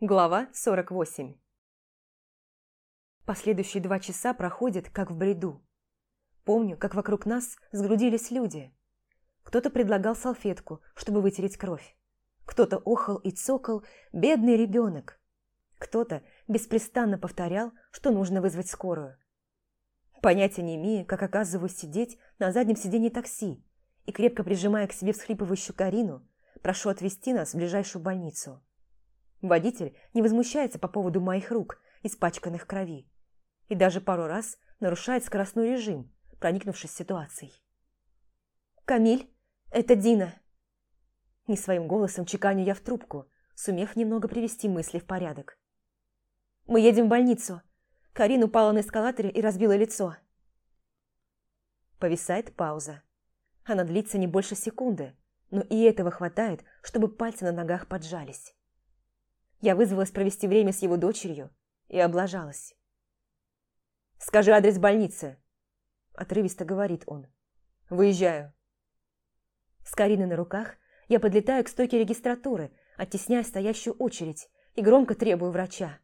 Глава 48 Последующие два часа проходят, как в бреду. Помню, как вокруг нас сгрудились люди. Кто-то предлагал салфетку, чтобы вытереть кровь. Кто-то охал и цокал «бедный ребенок». Кто-то беспрестанно повторял, что нужно вызвать скорую. Понятия не имея, как оказываюсь сидеть на заднем сиденье такси и, крепко прижимая к себе всхлипывающую Карину, прошу отвезти нас в ближайшую больницу. Водитель не возмущается по поводу моих рук, испачканных крови, и даже пару раз нарушает скоростной режим, проникнувшись ситуацией. «Камиль, это Дина!» Не своим голосом чеканю я в трубку, сумев немного привести мысли в порядок. «Мы едем в больницу. Карин упала на эскалаторе и разбила лицо». Повисает пауза. Она длится не больше секунды, но и этого хватает, чтобы пальцы на ногах поджались. Я вызвалась провести время с его дочерью и облажалась. «Скажи адрес больницы», – отрывисто говорит он. «Выезжаю». С Кариной на руках я подлетаю к стойке регистратуры, оттесняя стоящую очередь и громко требую врача.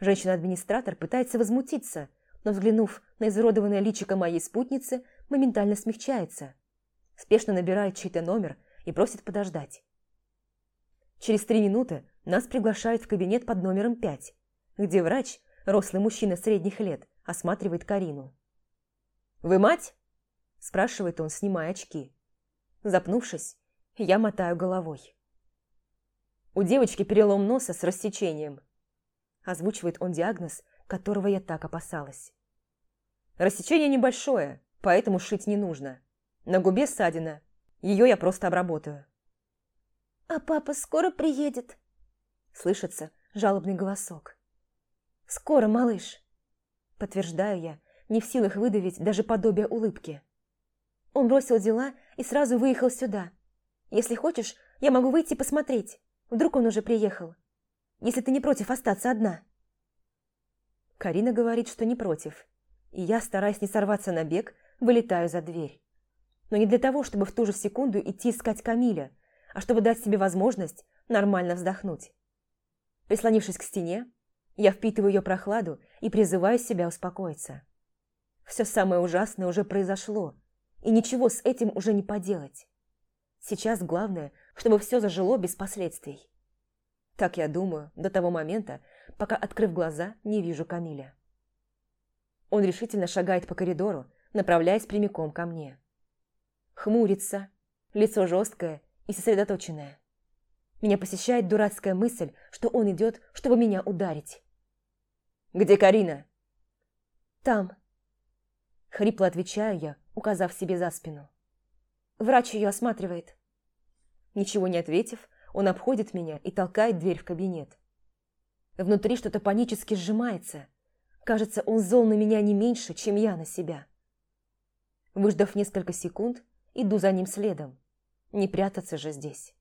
Женщина-администратор пытается возмутиться, но, взглянув на изуродованное личико моей спутницы, моментально смягчается. Спешно набирает чей-то номер и просит подождать. Через три минуты нас приглашают в кабинет под номером 5, где врач, рослый мужчина средних лет, осматривает Карину. «Вы мать?» – спрашивает он, снимая очки. Запнувшись, я мотаю головой. «У девочки перелом носа с рассечением», – озвучивает он диагноз, которого я так опасалась. «Рассечение небольшое, поэтому шить не нужно. На губе ссадина, ее я просто обработаю». «А папа скоро приедет?» Слышится жалобный голосок. «Скоро, малыш!» Подтверждаю я, не в силах выдавить даже подобие улыбки. Он бросил дела и сразу выехал сюда. Если хочешь, я могу выйти посмотреть. Вдруг он уже приехал. Если ты не против остаться одна. Карина говорит, что не против. И я, стараясь не сорваться на бег, вылетаю за дверь. Но не для того, чтобы в ту же секунду идти искать Камиля, а чтобы дать себе возможность нормально вздохнуть. Прислонившись к стене, я впитываю ее прохладу и призываю себя успокоиться. Все самое ужасное уже произошло, и ничего с этим уже не поделать. Сейчас главное, чтобы все зажило без последствий. Так я думаю до того момента, пока, открыв глаза, не вижу Камиля. Он решительно шагает по коридору, направляясь прямиком ко мне. Хмурится, лицо жесткое и сосредоточенное. Меня посещает дурацкая мысль, что он идет, чтобы меня ударить. «Где Карина?» «Там». Хрипло отвечаю я, указав себе за спину. Врач ее осматривает. Ничего не ответив, он обходит меня и толкает дверь в кабинет. Внутри что-то панически сжимается. Кажется, он зол на меня не меньше, чем я на себя. Выждав несколько секунд, иду за ним следом. Не прятаться же здесь.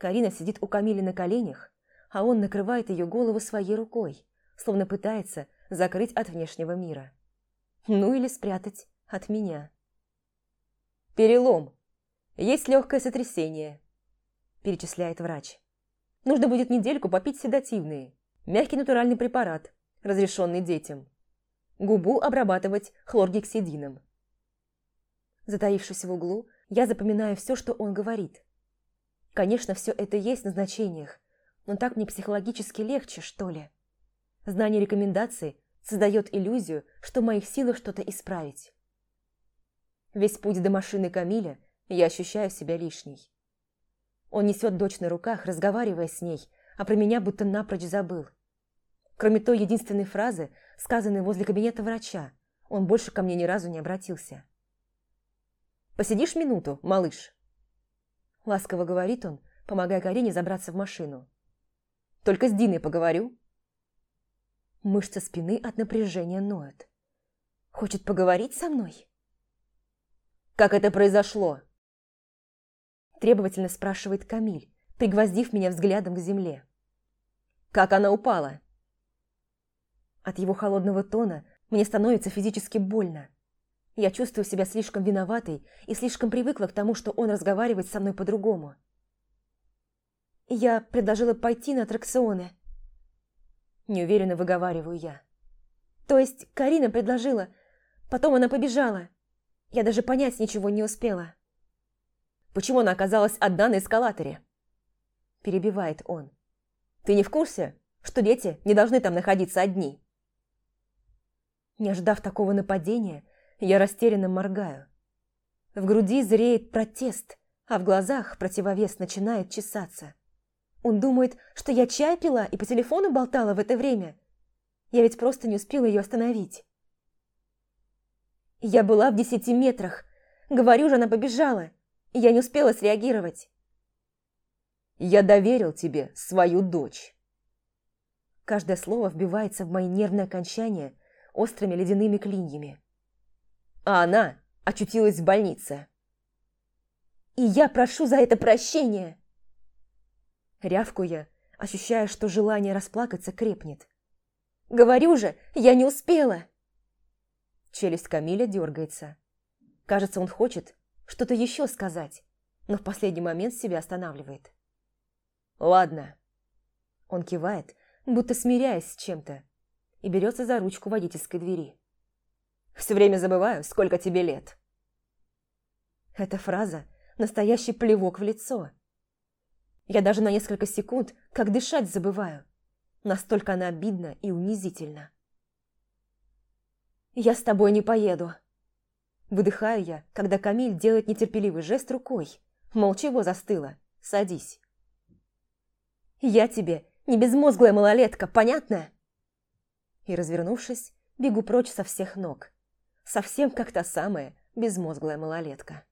Карина сидит у Камили на коленях, а он накрывает ее голову своей рукой, словно пытается закрыть от внешнего мира. Ну или спрятать от меня. «Перелом. Есть легкое сотрясение», – перечисляет врач. «Нужно будет недельку попить седативные. Мягкий натуральный препарат, разрешенный детям. Губу обрабатывать хлоргексидином». Затаившись в углу, я запоминаю все, что он говорит – Конечно, все это есть на значениях, но так мне психологически легче, что ли. Знание рекомендаций создает иллюзию, что в моих силах что-то исправить. Весь путь до машины Камиля я ощущаю себя лишней. Он несет дочь на руках, разговаривая с ней, а про меня будто напрочь забыл. Кроме той единственной фразы, сказанной возле кабинета врача, он больше ко мне ни разу не обратился. «Посидишь минуту, малыш?» Ласково говорит он, помогая Карине забраться в машину. «Только с Диной поговорю». Мышцы спины от напряжения ноют. «Хочет поговорить со мной?» «Как это произошло?» Требовательно спрашивает Камиль, пригвоздив меня взглядом к земле. «Как она упала?» От его холодного тона мне становится физически больно. Я чувствую себя слишком виноватой и слишком привыкла к тому, что он разговаривает со мной по-другому. Я предложила пойти на аттракционы. Неуверенно выговариваю я. То есть Карина предложила, потом она побежала. Я даже понять ничего не успела. Почему она оказалась одна на эскалаторе? Перебивает он. Ты не в курсе, что дети не должны там находиться одни? Не ожидав такого нападения, я растерянно моргаю. В груди зреет протест, а в глазах противовес начинает чесаться. Он думает, что я чай пила и по телефону болтала в это время. Я ведь просто не успела ее остановить. Я была в десяти метрах. Говорю же, она побежала. Я не успела среагировать. Я доверил тебе свою дочь. Каждое слово вбивается в мои нервные окончания острыми ледяными клиньями. А она очутилась в больнице. И я прошу за это прощения. Рявку ощущая, что желание расплакаться крепнет. Говорю же, я не успела. Челюсть Камиля дергается. Кажется, он хочет что-то еще сказать, но в последний момент себя останавливает. «Ладно». Он кивает, будто смиряясь с чем-то, и берется за ручку водительской двери. «Все время забываю, сколько тебе лет». Эта фраза – настоящий плевок в лицо. Я даже на несколько секунд как дышать забываю. Настолько она обидна и унизительна. «Я с тобой не поеду». Выдыхаю я, когда Камиль делает нетерпеливый жест рукой. Мол, чего застыла? Садись. «Я тебе не безмозглая малолетка, понятно?» И, развернувшись, бегу прочь со всех ног. Совсем как та самая безмозглая малолетка.